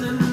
listen